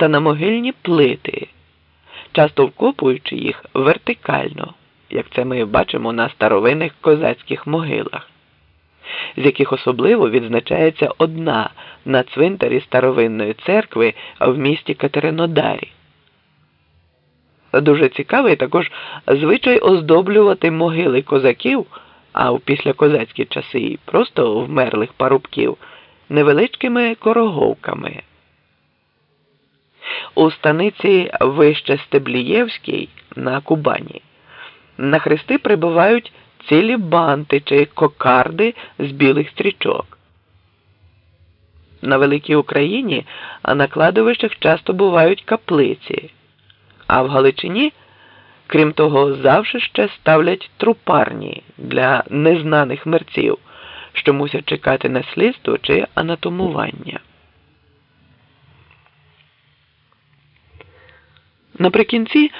та на могильні плити, часто вкопуючи їх вертикально, як це ми бачимо на старовинних козацьких могилах, з яких особливо відзначається одна на цвинтарі старовинної церкви в місті Катеринодарі. Дуже цікавий також звичай оздоблювати могили козаків, а в післякозацькі часи просто вмерлих парубків невеличкими короговками. У станиці Вище Стеблієвській на Кубані на хрести прибувають цілі банти чи кокарди з білих стрічок. На Великій Україні на кладовищах часто бувають каплиці, а в Галичині, крім того, завжди ще ставлять трупарні для незнаних мерців, що мусять чекати на слідство чи анатомування. Наприкінці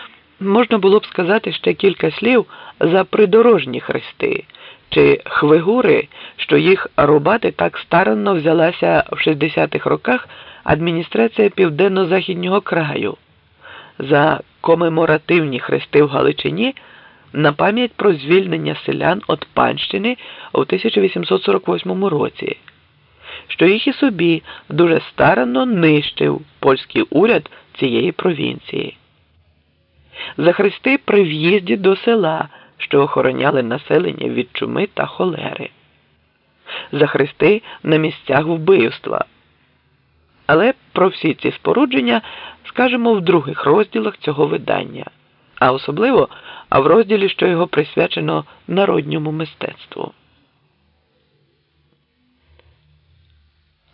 можна було б сказати ще кілька слів за придорожні хрести чи хвигури, що їх рубати так старанно взялася в 60-х роках адміністрація Південно-Західнього краю за комеморативні хрести в Галичині на пам'ять про звільнення селян від панщини у 1848 році, що їх і собі дуже старанно нищив польський уряд цієї провінції. За хрести при в'їзді до села, що охороняли населення від чуми та холери, за хрести на місцях вбивства. Але про всі ці спорудження скажемо в других розділах цього видання, а особливо в розділі, що його присвячено народньому мистецтву.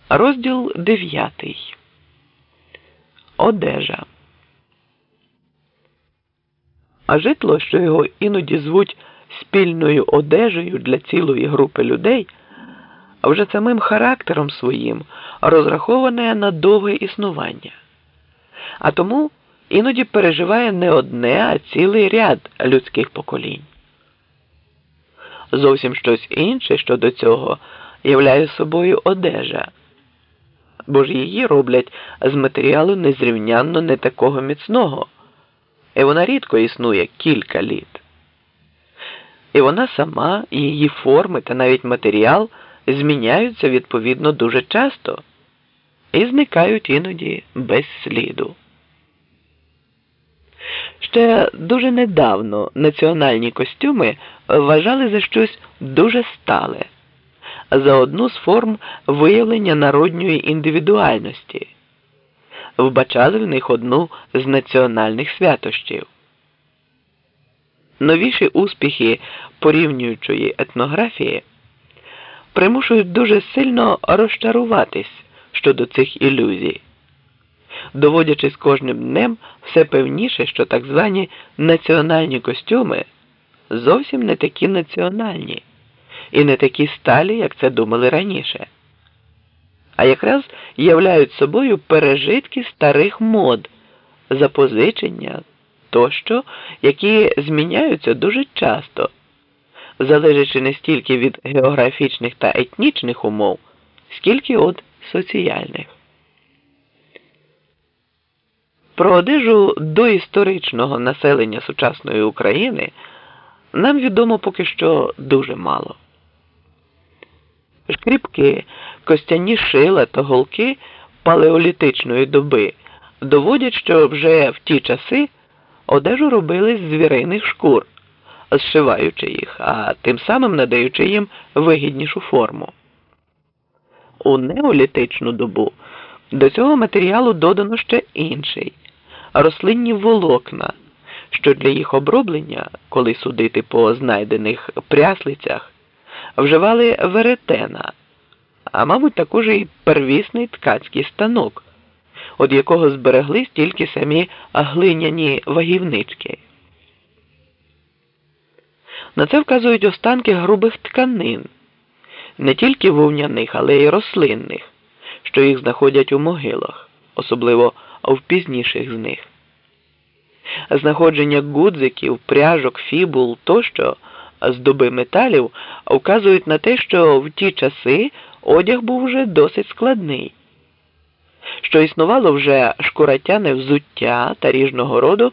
Розділ 9. Одежа. А житло, що його іноді звуть спільною одежею для цілої групи людей, а вже самим характером своїм розраховане на довге існування, а тому іноді переживає не одне, а цілий ряд людських поколінь. Зовсім щось інше щодо цього являє собою одежа, бо ж її роблять з матеріалу незрівнянно не такого міцного, і вона рідко існує кілька літ. І вона сама, і її форми та навіть матеріал зміняються відповідно дуже часто і зникають іноді без сліду. Ще дуже недавно національні костюми вважали за щось дуже стале, за одну з форм виявлення народньої індивідуальності, вбачали в них одну з національних святощів. Новіші успіхи порівнюючої етнографії примушують дуже сильно розчаруватись щодо цих ілюзій, доводячи з кожним днем все певніше, що так звані національні костюми зовсім не такі національні і не такі сталі, як це думали раніше, а якраз являють собою пережитки старих мод, запозичення тощо, які зміняються дуже часто, залежачи не стільки від географічних та етнічних умов, скільки від соціальних. Про одежу доісторичного населення сучасної України нам відомо поки що дуже мало. Шкріпки, костяні шила та голки палеолітичної доби доводять, що вже в ті часи одежу робили з звіриних шкур, зшиваючи їх, а тим самим надаючи їм вигіднішу форму. У неолітичну добу до цього матеріалу додано ще інший рослинні волокна, що для їх оброблення, коли судити по знайдених пряслицях, вживали веретена, а мабуть, також і первісний ткацький станок, від якого збереглись тільки самі глиняні вагівнички. На це вказують останки грубих тканин, не тільки вовняних, але й рослинних, що їх знаходять у могилах, особливо в пізніших з них. Знаходження гудзиків, пряжок, фібул тощо з доби металів вказують на те, що в ті часи одяг був вже досить складний. що існувало вже шкуратяне взуття та ріжного роду